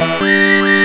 Bye.